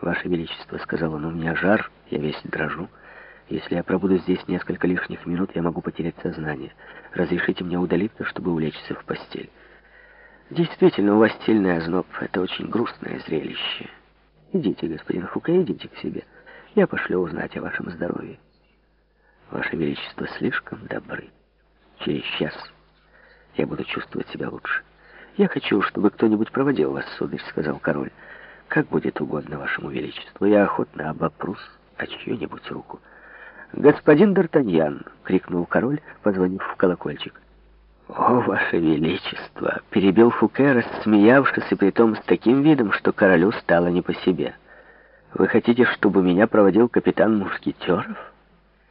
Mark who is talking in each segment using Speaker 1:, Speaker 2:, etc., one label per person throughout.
Speaker 1: «Ваше Величество», — сказал он, — «у меня жар, я весь дрожу. Если я пробуду здесь несколько лишних минут, я могу потерять сознание. Разрешите мне удалиться, чтобы улечься в постель». «Действительно, у вас сильный озноб. Это очень грустное зрелище. Идите, господин Фука, идите к себе. Я пошлю узнать о вашем здоровье». «Ваше Величество слишком добры. Через час я буду чувствовать себя лучше». «Я хочу, чтобы кто-нибудь проводил вас, сударь», — сказал король. «Как будет угодно вашему величеству, я охотно обопрусь о чью-нибудь руку». «Господин Д'Артаньян!» — крикнул король, позвонив в колокольчик. «О, ваше величество!» — перебил Фуке, рассмеявшись, и притом с таким видом, что королю стало не по себе. «Вы хотите, чтобы меня проводил капитан Мушкетеров?»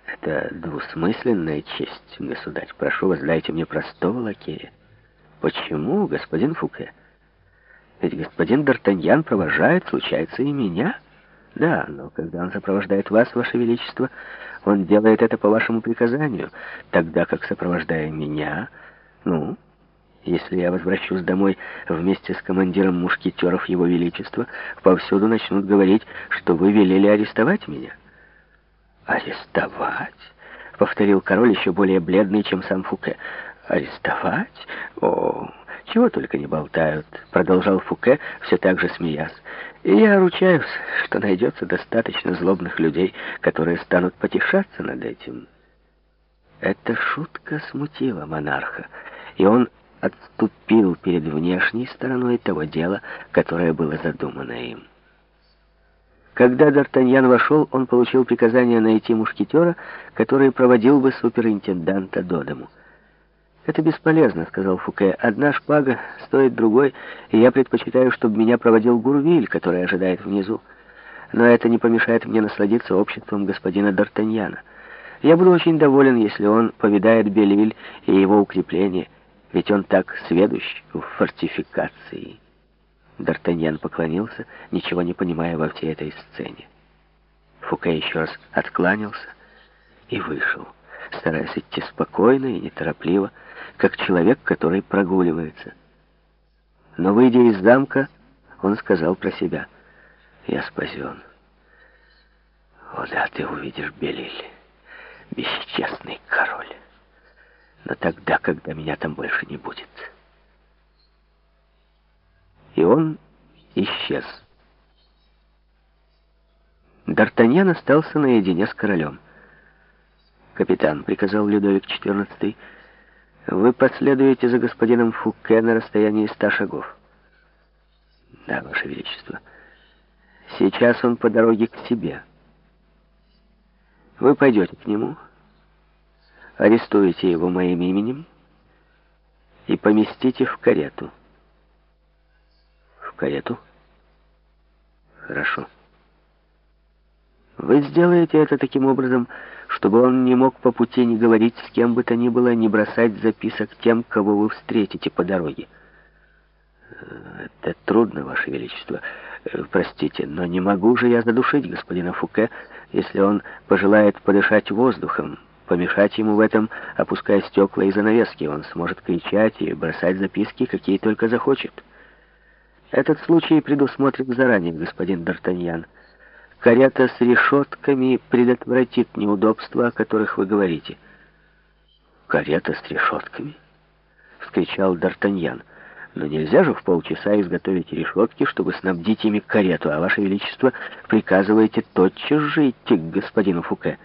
Speaker 1: «Это двусмысленная честь, государь. Прошу вас, дайте мне простого лакея». «Почему, господин Фуке? Ведь господин Д'Артаньян провожает, случается, и меня». «Да, но когда он сопровождает вас, ваше величество, он делает это по вашему приказанию, тогда как, сопровождая меня, ну, если я возвращусь домой вместе с командиром мушкетеров его величества, повсюду начнут говорить, что вы велели арестовать меня». «Арестовать?» — повторил король, еще более бледный, чем сам Фуке. «Арестовать? О, чего только не болтают», — продолжал Фуке, все так же смеясь. «И я ручаюсь, что найдется достаточно злобных людей, которые станут потешаться над этим». Эта шутка смутила монарха, и он отступил перед внешней стороной того дела, которое было задумано им. Когда Д'Артаньян вошел, он получил приказание найти мушкетера, который проводил бы суперинтенданта до дому. «Это бесполезно», — сказал Фуке. «Одна шпага стоит другой, и я предпочитаю, чтобы меня проводил Гурвиль, который ожидает внизу. Но это не помешает мне насладиться обществом господина Д'Артаньяна. Я буду очень доволен, если он повидает Белевиль и его укрепление, ведь он так сведущ в фортификации». Д'Артаньян поклонился, ничего не понимая во всей этой сцене. Фуке еще раз откланялся и вышел стараясь идти спокойно и неторопливо, как человек, который прогуливается. Но, выйдя из замка, он сказал про себя, «Я спасен». «О да, ты увидишь, Белиль, бесчестный король, но тогда, когда меня там больше не будет». И он исчез. Д'Артаньян остался наедине с королем. «Капитан», — приказал Людовик XIV, — «вы последуете за господином Фуке на расстоянии ста шагов». «Да, Ваше Величество. Сейчас он по дороге к себе. Вы пойдете к нему, арестуете его моим именем и поместите в карету». «В карету?» «Хорошо». Вы сделаете это таким образом, чтобы он не мог по пути не говорить с кем бы то ни было, не бросать записок тем, кого вы встретите по дороге. Это трудно, Ваше Величество. Э, простите, но не могу же я задушить господина Фуке, если он пожелает подышать воздухом. Помешать ему в этом, опуская стекла и занавески, он сможет кричать и бросать записки, какие только захочет. Этот случай предусмотрен заранее, господин Д'Артаньян. Карета с решетками предотвратит неудобства, о которых вы говорите. «Карета с решетками?» — вскричал Д'Артаньян. «Но нельзя же в полчаса изготовить решетки, чтобы снабдить ими карету, а Ваше Величество приказываете тотчас же идти к господину Фуке.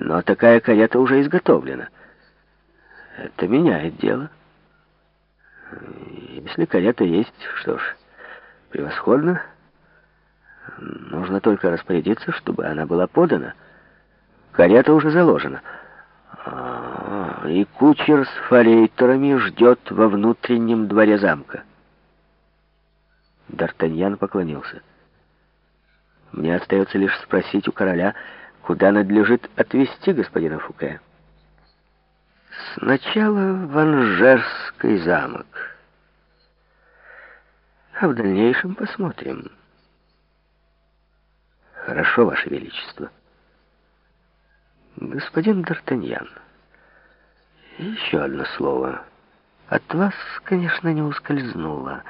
Speaker 1: Но такая карета уже изготовлена. Это меняет дело. Если карета есть, что ж, превосходно». Нужно только распорядиться, чтобы она была подана. Карета уже заложена. А, и кучер с форейтерами ждет во внутреннем дворе замка. Д'Артаньян поклонился. Мне остается лишь спросить у короля, куда надлежит отвезти господина Фуке. Сначала в Анжерский замок, а в дальнейшем посмотрим. Хорошо, Ваше Величество. Господин Д'Артаньян, еще одно слово. От вас, конечно, не ускользнуло.